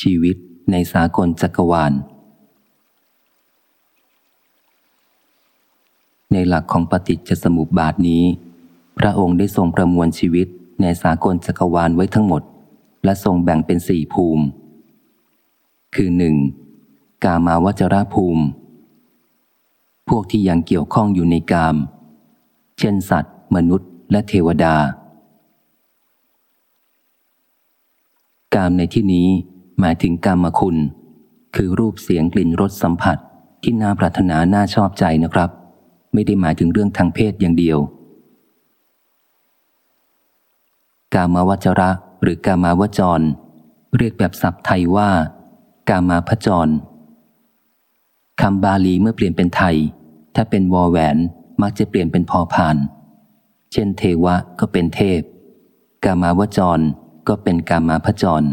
ชีวิตในสากลจักรวาล ในหลักของปฏิจจสมุปบาทนี้ พระองค์ได้ทรงประมวลชีวิตในสากลจักรวาลไว้ทั้งหมด และทรงแบ่งเป็นสี่ภูมิ คือหนึ่งกามาวจรภูมิ พวกที่ยังเกี่ยวข้องอยู่ในกาม เช่นสัตว์ มนุษย์ และเทวดากามในที่นี้ หมายถึงกามคุณ คือรูปเสียงกลิ่นรสสัมผัสที่น่าปรารถนาน่าชอบใจนะครับ ไม่ได้หมายถึงเรื่องทางเพศอย่างเดียว กามาวจระหรือกามาวจร เรียกแบบศัพท์ไทยว่า กามาพจรคำบาลีเมื่อเปลี่ยนเป็นไทย ถ้าเป็นวอแหวน มักจะเปลี่ยนเป็นพอผ่าน เช่นเทวะก็เป็นเทพ กามาวจรก็เป็นกามาพจร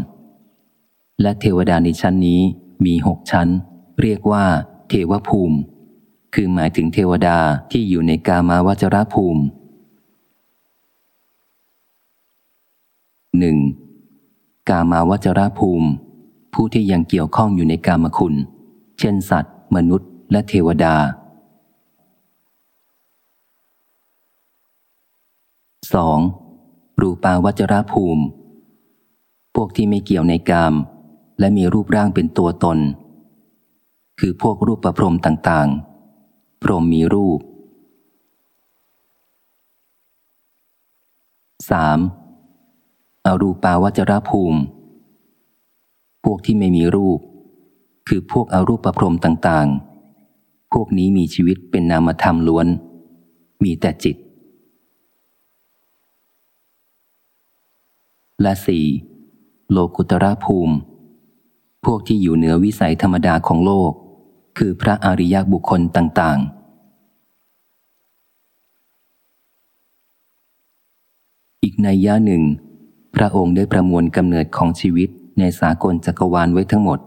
และเทวดาในชั้นนี้มีหกชั้น เรียกว่า เทวภูมิ คือหมายถึงเทวดาที่อยู่ในกามาวจรภูมิหนึ่งกามาวจรภูมิ ผู้ที่ยังเกี่ยวข้องอยู่ในกามคุณ เช่นสัตว์ มนุษย์ และเทวดา 2. รูปาวจรภูมิ พวกที่ไม่เกี่ยวในกาม และมีรูปร่างเป็นตัวตน คือพวกรูปประพรมต่างๆ พรมมีรูป 3. อารูปาวจรภูมิ พวกที่ไม่มีรูป คือพวกอารูปประพรมต่างๆ พวกนี้มีชีวิตเป็นนามธรรมล้วน มีแต่จิต และสี่โลกุตระภูมิ พวกที่อยู่เหนือวิสัยธรรมดาของโลก คือพระอริยบุคคลต่าง ๆ อีกในย่าหนึ่ง พระองค์ได้ประมวลกำเนิดของชีวิตในสากลจักรวาลไว้ทั้งหมด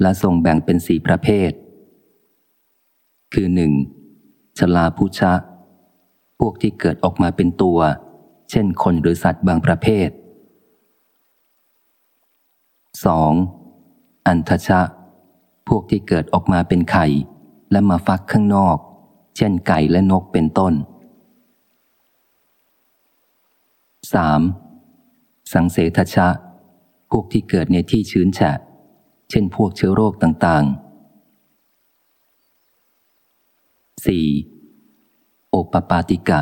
และทรงแบ่งเป็นสี่ประเภท คือหนึ่งชลาพุชะ พวกที่เกิดออกมาเป็นตัว เช่นคนหรือสัตว์บางประเภท 2. อันทชะ พวกที่เกิดออกมาเป็นไข่ และมาฟักข้างนอก เช่นไก่และนกเป็นต้น 3. สังเสทชะ พวกที่เกิดในที่ชื้นแฉะ เช่นพวกเชื้อโรคต่างๆ 4. โอปปาติกะ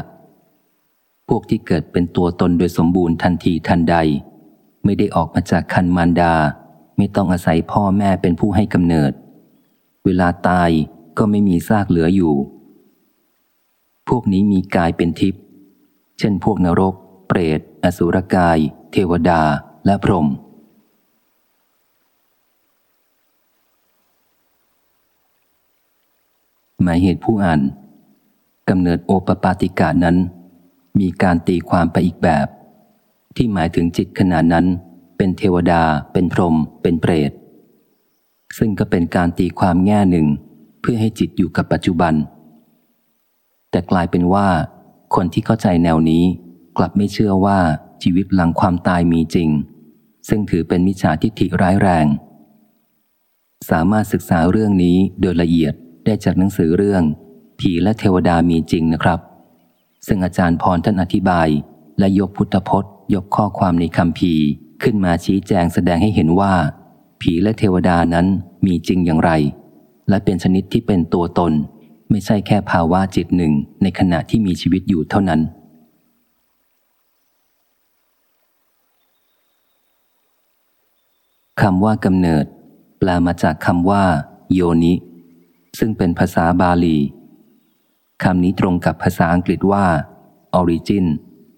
พวกที่เกิดเป็นตัวตนโดยสมบูรณ์ทันทีทันใด ไม่ได้ออกมาจากคันมารดา ไม่ต้องอาศัยพ่อแม่เป็นผู้ให้กำเนิด เวลาตายก็ไม่มีซากเหลืออยู่ พวกนี้มีกายเป็นทิพย์ เช่นพวกนรก เปรต อสุรกาย เทวดา และพรหม หมายเหตุผู้อ่านกำเนิดโอปปาติกานั้น มีการตีความไปอีกแบบ ที่หมายถึงจิตขณะนั้น เป็นเทวดา เป็นพรหมเป็นเปรต ซึ่งก็เป็นการตีความแง่หนึ่ง เพื่อให้จิตอยู่กับปัจจุบัน แต่กลายเป็นว่า คนที่เข้าใจแนวนี้ กลับไม่เชื่อว่าชีวิตหลังความตายมีจริง ซึ่งถือเป็นมิจฉาทิฏฐิร้ายแรง สามารถศึกษาเรื่องนี้โดยละเอียดได้จากหนังสือเรื่อง ผีและเทวดามีจริงนะครับ ซึ่งอาจารย์พรท่านอธิบายและยกพุทธพจน์ ยกข้อความในคำพี ขึ้นมาชี้แจงแสดงให้เห็นว่า ผีและเทวดานั้นมีจริงอย่างไร และเป็นชนิดที่เป็นตัวตน ไม่ใช่แค่ภาวะจิตหนึ่งในขณะที่มีชีวิตอยู่เท่านั้น คำว่ากำเนิด แปลมาจากคำว่า โยนิ ซึ่งเป็นภาษาบาลีคำนี้ตรงกับภาษาอังกฤษว่า origin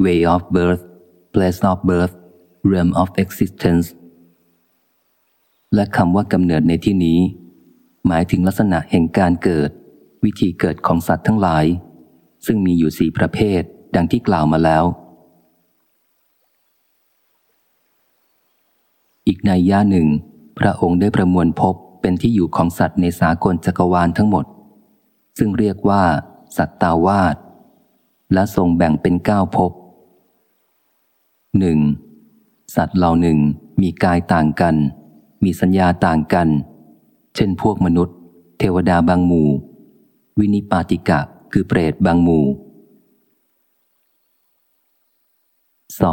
way of birth place of birth realm of existence และคำว่ากำเนิดในที่นี้ หมายถึงลักษณะแห่งการเกิด วิธีเกิดของสัตว์ทั้งหลาย ซึ่งมีอยู่สี่ประเภทดังที่กล่าวมาแล้ว อีกในย่าหนึ่ง พระองค์ได้ประมวลพบเป็นที่อยู่ของสัตว์ในสากลจักรวาลทั้งหมด ซึ่งเรียกว่า สัตตาวาสและทรงแบ่งเป็นเก้าภพหนึ่ง สัตว์เหล่าหนึ่งมีกายต่างกัน มีสัญญาต่างกัน เช่นพวกมนุษย์ เทวดาบางหมู่ วินิปาติกะคือเปรตบางหมู่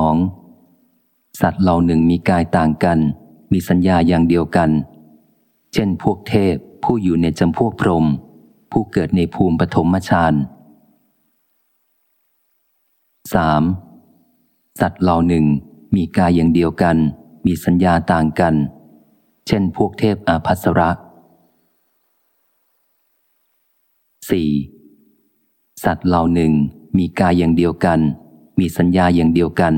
2. สัตว์เหล่าหนึ่งมีกายต่างกัน มีสัญญาอย่างเดียวกัน เช่นพวกเทพผู้อยู่ในจำพวกพรหมผู้เกิดในภูมิปฐมฌาน 3. สัตว์เหล่าหนึ่ง มีกายอย่างเดียวกัน มีสัญญาต่างกัน เช่นพวกเทพอาภัสระ 4. สัตว์เหล่าหนึ่งมีกายอย่างเดียวกัน มีสัญญาอย่างเดียวกัน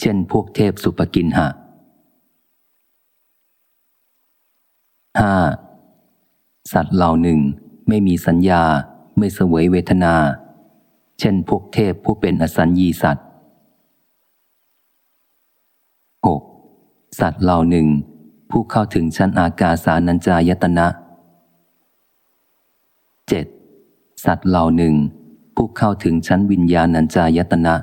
เช่นพวกเทพสุปกินหะ 5. สัตว์เหล่าหนึ่งไม่มีสัญญาไม่เสวยเวทนา เช่นพวกเทพผู้เป็นอสัญญีสัตว์ 6. สัตว์เหล่าหนึ่ง ผู้เข้าถึงชั้นอากาสานัญจายตนะ 7. สัตว์เหล่าหนึ่ง ผู้เข้าถึงชั้นวิญญาณัญจายตนะ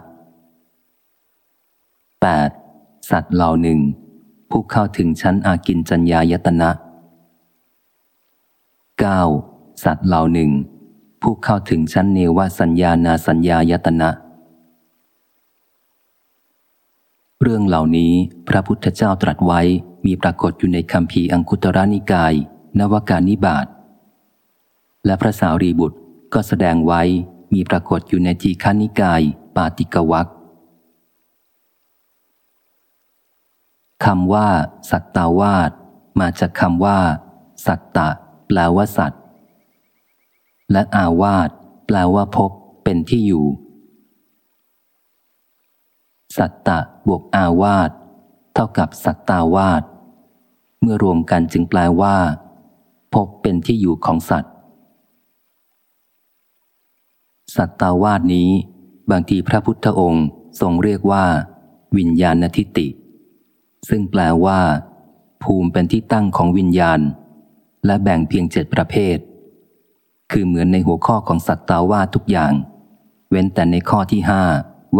8. สัตว์เหล่าหนึ่ง ผู้เข้าถึงชั้นอากินจัญญายตนะ 9. สัตว์เหล่าหนึ่ง ผู้เข้าถึงชั้นเนวสัญญานาสัญญายตนะ เรื่องเหล่านี้พระพุทธเจ้าตรัสไว้มีปรากฏอยู่ในคำพีอังคุตระนิกาย นวการนิบาตและพระสาวรีบุตรก็แสดงไว้มีปรากฏอยู่ในทีฆานิกาย ปาติกวักคำว่า สัตตาวาสมาจากคำว่า สัตตะ แปลว่าสัตว์ และอาวาสแปลว่าพบเป็นที่อยู่ สัตตะบวกอาวาสเท่ากับสัตตาวาสเมื่อรวมกันจึงแปลว่าพบเป็นที่อยู่ของสัตว์ สัตตาวาสนี้ บางทีพระพุทธองค์ทรงเรียกว่า วิญญาณทิติ ซึ่งแปลว่า ภูมิเป็นที่ตั้งของวิญญาณ และแบ่งเพียงเจ็ดประเภท คือเหมือนในหัวข้อของสัตตาวาทุกอย่าง เว้นแต่ในข้อที่ห้า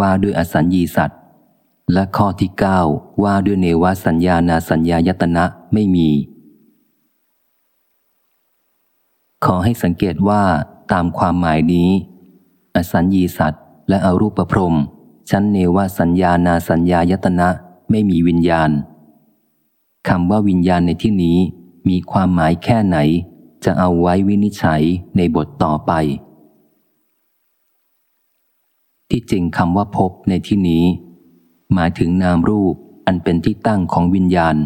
ว่าด้วยอสัญญีสัตว์ และข้อที่เก้าว่าด้วยเนวสัญญานาสัญญายตนะไม่มี ขอให้สังเกตว่าตามความหมายนี้ อสัญญีสัตว์ และอรูปพรมชั้นเนวสัญญานาสัญญายตนะไม่มีวิญญาณคำว่าวิญญาณในที่นี้มีความหมายแค่ไหน จะเอาไว้วินิจฉัยในบทต่อไป ที่จริงคำว่าพบในที่นี้ หมายถึงนามรูปอันเป็นที่ตั้งของวิญญาณ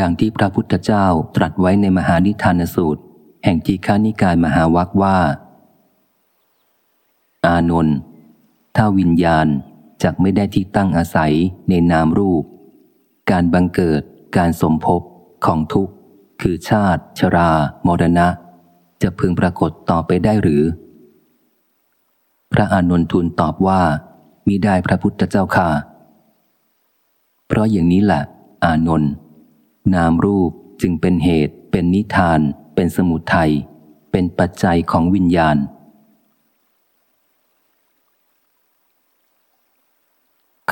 ดังที่พระพุทธเจ้าตรัสไว้ในมหานิทานสูตร แห่งทีฆานิกายมหาวักว่า อานนท์ถ้าวิญญาณจะไม่ได้ที่ตั้งอาศัยในนามรูป การบังเกิดการสมภพของทุกข์ คือชาติ ชรามรณะ จะพึงปรากฏต่อไปได้หรือ พระอานนทูลตอบว่า มิได้พระพุทธเจ้าค่ะ เพราะอย่างนี้แหละอานนท์นามรูปจึงเป็นเหตุ เป็นนิทาน เป็นสมุทัยเป็นปัจจัยของวิญญาณ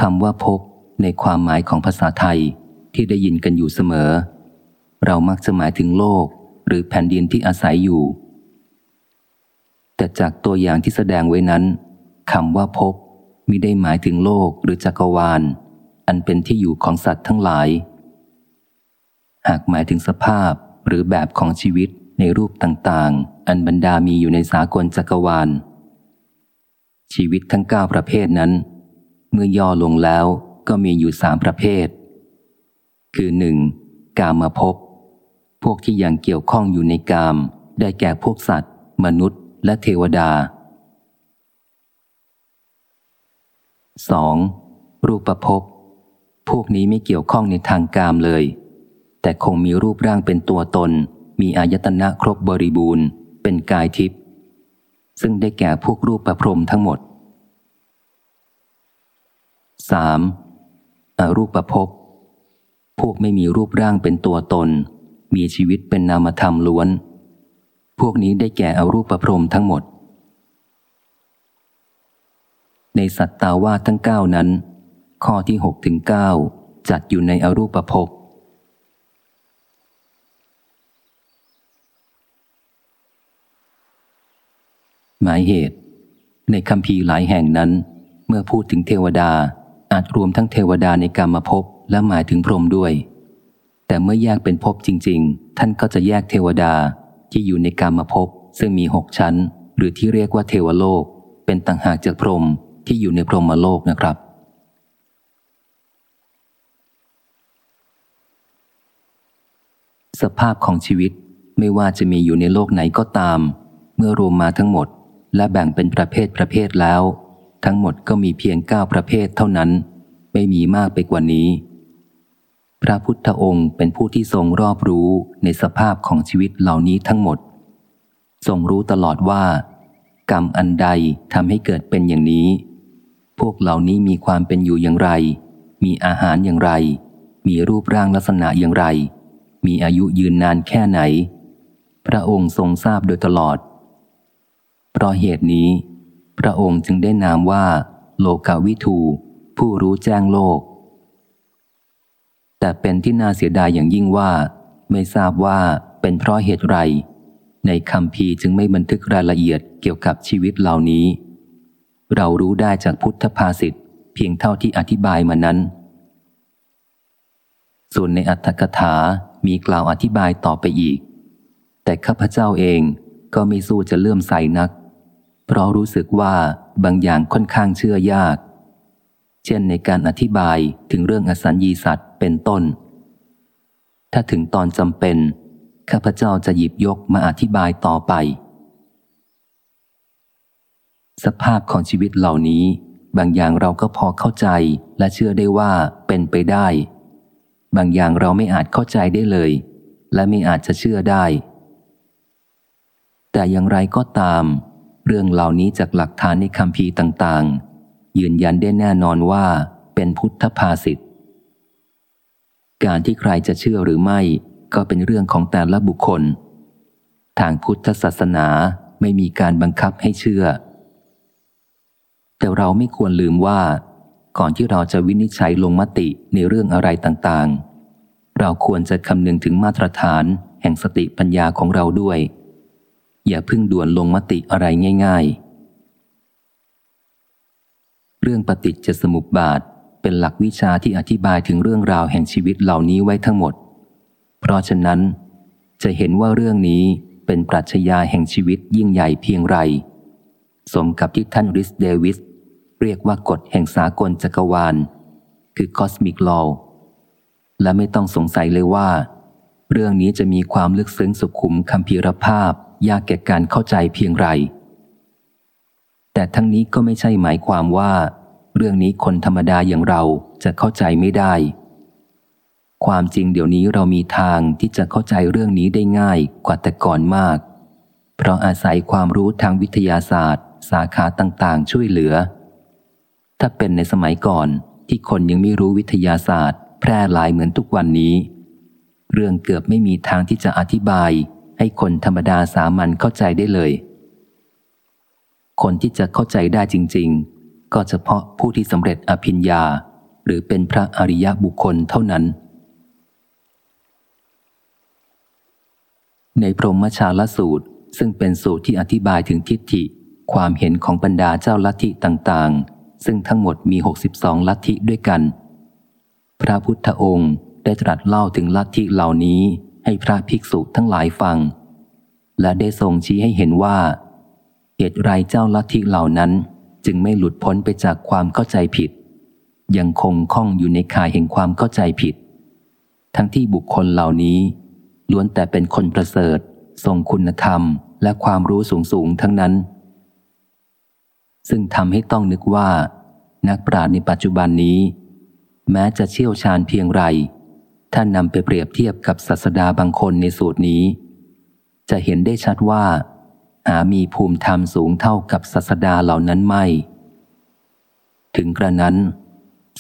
คำว่าพบในความหมายของภาษาไทยที่ได้ยินกันอยู่เสมอ เรามักจะหมายถึงโลกหรือแผ่นดินที่อาศัยอยู่ แต่จากตัวอย่างที่แสดงไว้นั้นคำว่าพบ มิได้หมายถึงโลกหรือจักรวาล อันเป็นที่อยู่ของสัตว์ทั้งหลาย หากหมายถึงสภาพหรือแบบของชีวิตในรูปต่างๆ อันบรรดามีอยู่ในสากลจักรวาล ชีวิตทั้งเก้าประเภทนั้น เมื่อย่อลงแล้วก็มีอยู่สามประเภท คือหนึ่งกามาพบพวกที่ยังเกี่ยวข้องอยู่ในกาม ได้แก่พวกสัตว์ มนุษย์ และเทวดา 2. รูปภพบพวกนี้ไม่เกี่ยวข้องในทางกามเลย แต่คงมีรูปร่างเป็นตัวตน มีอายตนะครบบริบูรณ์ เป็นกายทิพย์ซึ่งได้แก่พวกรูปประพรมทั้งหมด 3. อรูปภพบพวกไม่มีรูปร่างเป็นตัวตน มีชีวิตเป็นนามธรรมล้วน พวกนี้ได้แก่อรูปประพรมทั้งหมด ในสัตตาวาทั้งเก้านั้น ข้อที่หกถึงเก้าจัดอยู่ในอรูปภพหมายเหตุ ในคำพีหลายแห่งนั้น เมื่อพูดถึงเทวดาอาจรวมทั้งเทวดาในกรรมภพและหมายถึงพรหมด้วย แต่เมื่อแยกเป็นภพจริง ๆ ท่านก็จะแยกเทวดาที่อยู่ในกรรมภพซึ่งมีหกชั้น หรือที่เรียกว่าเทวโลก เป็นต่างหากจากพรหม ที่อยู่ในพรหมโลกนะครับ สภาพของชีวิตไม่ว่าจะมีอยู่ในโลกไหนก็ตาม เมื่อรวมมาทั้งหมด และแบ่งเป็นประเภทประเภทแล้ว ทั้งหมดก็มีเพียงเก้าประเภทเท่านั้น ไม่มีมากไปกว่านี้ พระพุทธองค์เป็นผู้ที่ทรงรอบรู้ในสภาพของชีวิตเหล่านี้ทั้งหมด ทรงรู้ตลอดว่า กรรมอันใดทำให้เกิดเป็นอย่างนี้ พวกเหล่านี้มีความเป็นอยู่อย่างไร มีอาหารอย่างไร มีรูปร่างลักษณะอย่างไร มีอายุยืนนานแค่ไหน พระองค์ทรงทราบโดยตลอด เพราะเหตุนี้ พระองค์จึงได้นามว่า โลกาวิทู ผู้รู้แจ้งโลก แต่เป็นที่น่าเสียดายอย่างยิ่งว่า ไม่ทราบว่าเป็นเพราะเหตุไร ในคำพีจึงไม่บันทึกรายละเอียดเกี่ยวกับชีวิตเหล่านี้ เรารู้ได้จากพุทธภาษิตเพียงเท่าที่อธิบายมานั้น ส่วนในอัตถกถามีกล่าวอธิบายต่อไปอีก แต่ข้าพเจ้าเองก็ไม่สู้จะเลื่อมใสนัก เพราะรู้สึกว่าบางอย่างค่อนข้างเชื่อยาก เช่นในการอธิบายถึงเรื่องอสัญญีสัตว์เป็นต้น ถ้าถึงตอนจำเป็น ข้าพเจ้าจะหยิบยกมาอธิบายต่อไป สภาพของชีวิตเหล่านี้ บางอย่างเราก็พอเข้าใจและเชื่อได้ว่าเป็นไปได้ บางอย่างเราไม่อาจเข้าใจได้เลย และไม่อาจจะเชื่อได้ แต่อย่างไรก็ตาม เรื่องเหล่านี้จากหลักฐานในคำพีต่างๆ ยืนยันได้แน่นอนว่าเป็นพุทธภาษิตการที่ใครจะเชื่อหรือไม่ก็เป็นเรื่องของแต่ละบุคคล ทางพุทธศาสนาไม่มีการบังคับให้เชื่อ แต่เราไม่ควรลืมว่า ก่อนที่เราจะวินิจฉัยลงมติในเรื่องอะไรต่างๆ เราควรจะคำนึงถึงมาตรฐาน แห่งสติปัญญาของเราด้วย อย่าพึ่งด่วนลงมติอะไรง่าย ๆ เรื่องปฏิจจสมุปบาทเป็นหลักวิชาที่อธิบายถึงเรื่องราวแห่งชีวิตเหล่านี้ไว้ทั้งหมด เพราะฉะนั้น จะเห็นว่าเรื่องนี้เป็นปรัชญาแห่งชีวิตยิ่งใหญ่เพียงไร สมกับที่ท่านริสเดวิส เรียกว่ากฎแห่งสากลจักรวาล คือ cosmic law และไม่ต้องสงสัยเลยว่า เรื่องนี้จะมีความลึกซึ้งสุขุมคำพีรภาพ ยากแก่การเข้าใจเพียงไร แต่ทั้งนี้ก็ไม่ใช่หมายความว่า เรื่องนี้คนธรรมดาอย่างเราจะเข้าใจไม่ได้ ความจริงเดี๋ยวนี้เรามีทางที่จะเข้าใจเรื่องนี้ได้ง่ายกว่าแต่ก่อนมาก เพราะอาศัยความรู้ทางวิทยาศาสตร์ สาขาต่างๆ ช่วยเหลือ ถ้าเป็นในสมัยก่อนที่คนยังไม่รู้วิทยาศาสตร์ แพร่หลายเหมือนทุกวันนี้ เรื่องเกือบไม่มีทางที่จะอธิบาย ให้คนธรรมดาสามัญเข้าใจได้เลย คนที่จะเข้าใจได้จริง ๆ ก็เฉพาะผู้ที่สำเร็จอภิญญา หรือเป็นพระอริยบุคคลเท่านั้น ในพรหมชาลสูตรซึ่งเป็นสูตรที่อธิบายถึงทิฏฐิ ความเห็นของบรรดาเจ้าลัทธิต่างๆ ซึ่งทั้งหมดมี 62 ลัทธิด้วยกัน พระพุทธองค์ได้ตรัสเล่าถึงลัทธิเหล่านี้ให้พระภิกษุทั้งหลายฟัง และได้ทรงชี้ให้เห็นว่าเหตุไรเจ้าลัทธิเหล่านั้นจึงไม่หลุดพ้นไปจากความเข้าใจผิด ยังคงคล้องอยู่ในข่ายแห่งความเข้าใจผิด ทั้งที่บุคคลเหล่านี้ ล้วนแต่เป็นคนประเสริฐ ทรงคุณธรรมและความรู้สูงสูงทั้งนั้น ซึ่งทำให้ต้องนึกว่า นักปราชญ์ในปัจจุบันนี้ แม้จะเชี่ยวชาญเพียงไรท่านนำไปเปรียบเทียบกับศาสดาบางคนในสูตรนี้ จะเห็นได้ชัดว่า หามีภูมิธรรมสูงเท่ากับศาสดาเหล่านั้นไม่ ถึงกระนั้น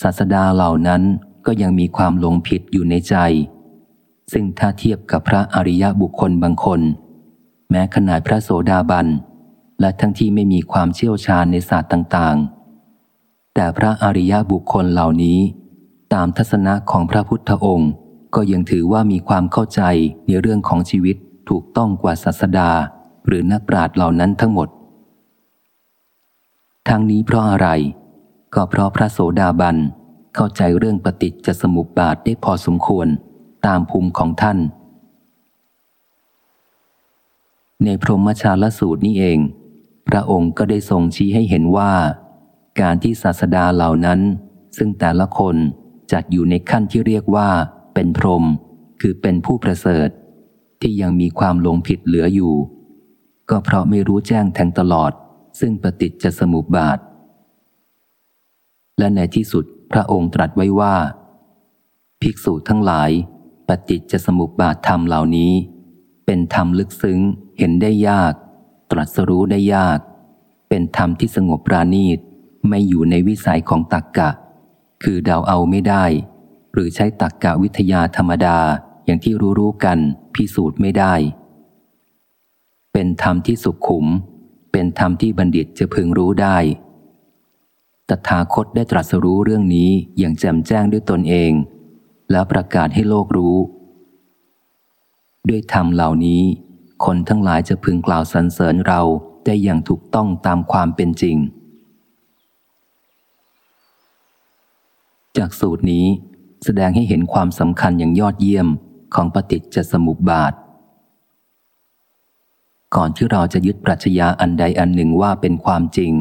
ศาสดาเหล่านั้นก็ยังมีความหลงผิดอยู่ในใจ ซึ่งถ้าเทียบกับพระอริยบุคคลบางคน แม้ขนาดพระโสดาบัน และทั้งที่ไม่มีความเชี่ยวชาญในศาสตร์ต่าง ๆ แต่พระอริยบุคคลเหล่านี้ ตามทัศนะของพระพุทธองค์ ก็ยังถือว่ามีความเข้าใจในเรื่องของชีวิตถูกต้องกว่าศาสดา หรือนักปราชญ์เหล่านั้นทั้งหมด ทั้งนี้เพราะอะไร ก็เพราะพระโสดาบันเข้าใจเรื่องปฏิจจสมุปบาทได้พอสมควรตามภูมิของท่านในพรหมชาลสูตรนี้เอง พระองค์ก็ได้ทรงชี้ให้เห็นว่า การที่ศาสดาเหล่านั้น ซึ่งแต่ละคนจัดอยู่ในขั้นที่เรียกว่า เป็นพรหมคือเป็นผู้ประเสริฐ ที่ยังมีความหลงผิดเหลืออยู่ ก็เพราะไม่รู้แจ้งแทงตลอด ซึ่งปฏิจจสมุปบาท และในที่สุดพระองค์ตรัสไว้ว่า ภิกษุทั้งหลาย ปฏิจจสมุปบาทธรรมเหล่านี้ เป็นธรรมลึกซึ้งเห็นได้ยาก ตรัสรู้ได้ยาก เป็นธรรมที่สงบปราณีตไม่อยู่ในวิสัยของตักกะ คือเดาเอาไม่ได้ หรือใช้ตักกะวิทยาธรรมดาอย่างที่รู้รู้กันพิสูจน์ไม่ได้ เป็นธรรมที่สุขขุม เป็นธรรมที่บัณฑิตจะพึงรู้ได้ ตถาคตได้ตรัสรู้เรื่องนี้อย่างแจ่มแจ้งด้วยตนเอง แล้วประกาศให้โลกรู้ ด้วยธรรมเหล่านี้ คนทั้งหลายจะพึงกล่าวสรรเสริญเราได้อย่างถูกต้องตามความเป็นจริง จากสูตรนี้แสดงให้เห็นความสำคัญอย่างยอดเยี่ยมของปฏิจจสมุปบาท ก่อนที่เราจะยึดปรัชญาอันใดอันหนึ่งว่าเป็นความจริง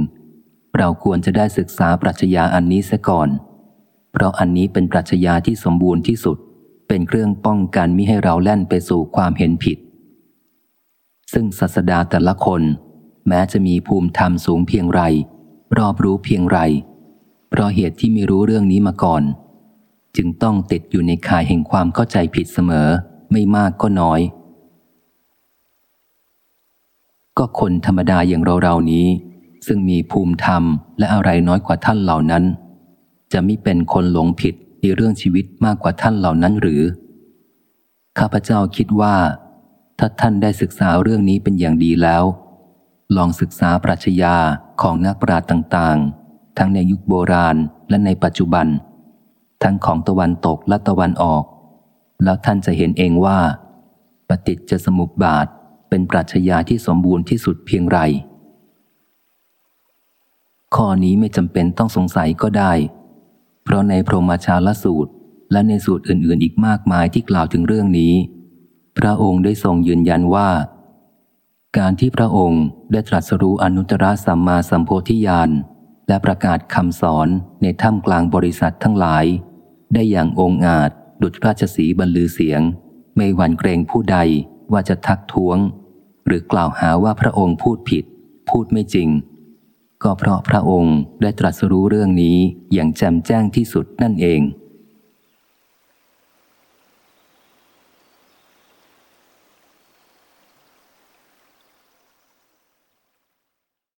เราควรจะได้ศึกษาปรัชญาอันนี้เสียก่อน เพราะอันนี้เป็นปรัชญาที่สมบูรณ์ที่สุด เป็นเครื่องป้องกันมิให้เราแล่นไปสู่ความเห็นผิด ซึ่งศาสดาแต่ละคน แม้จะมีภูมิธรรมสูงเพียงไร รอบรู้เพียงไร เพราะเหตุที่ไม่รู้เรื่องนี้มาก่อน จึงต้องติดอยู่ในข่ายแห่งความเข้าใจผิดเสมอ ไม่มากก็น้อย ก็คนธรรมดาอย่างเราเรานี้ ซึ่งมีภูมิธรรมและอะไรน้อยกว่าท่านเหล่านั้น จะไม่เป็นคนหลงผิดในเรื่องชีวิตมากกว่าท่านเหล่านั้นหรือ ข้าพเจ้าคิดว่า ถ้าท่านได้ศึกษาเรื่องนี้เป็นอย่างดีแล้ว ลองศึกษาปรัชญาของนักปราชญ์ต่างๆ ทั้งในยุคโบราณและในปัจจุบัน ทั้งของตะวันตกและตะวันออก แล้วท่านจะเห็นเองว่า ปฏิจจสมุปบาทเป็นปรัชญาที่สมบูรณ์ที่สุดเพียงไร ข้อนี้ไม่จำเป็นต้องสงสัยก็ได้ เพราะในพรหมชาลสูตร และในสูตรอื่นๆ อีกมากมายที่กล่าวถึงเรื่องนี้ พระองค์ได้ทรงยืนยันว่า การที่พระองค์ได้ตรัสรู้อนุตตรสัมมาสัมโพธิญาณและประกาศคำสอนในถ้ำกลางบริษัททั้งหลาย ได้อย่างองอาจดุจระชสีบรรลือเสียง ไม่หวั่นเกรงผู้ใดว่าจะทักท้วง หรือกล่าวหาว่าพระองค์พูดผิด พูดไม่จริง ก็เพราะพระองค์ได้ตรัสรู้เรื่องนี้อย่างแจ่มแจ้งที่สุดนั่นเอง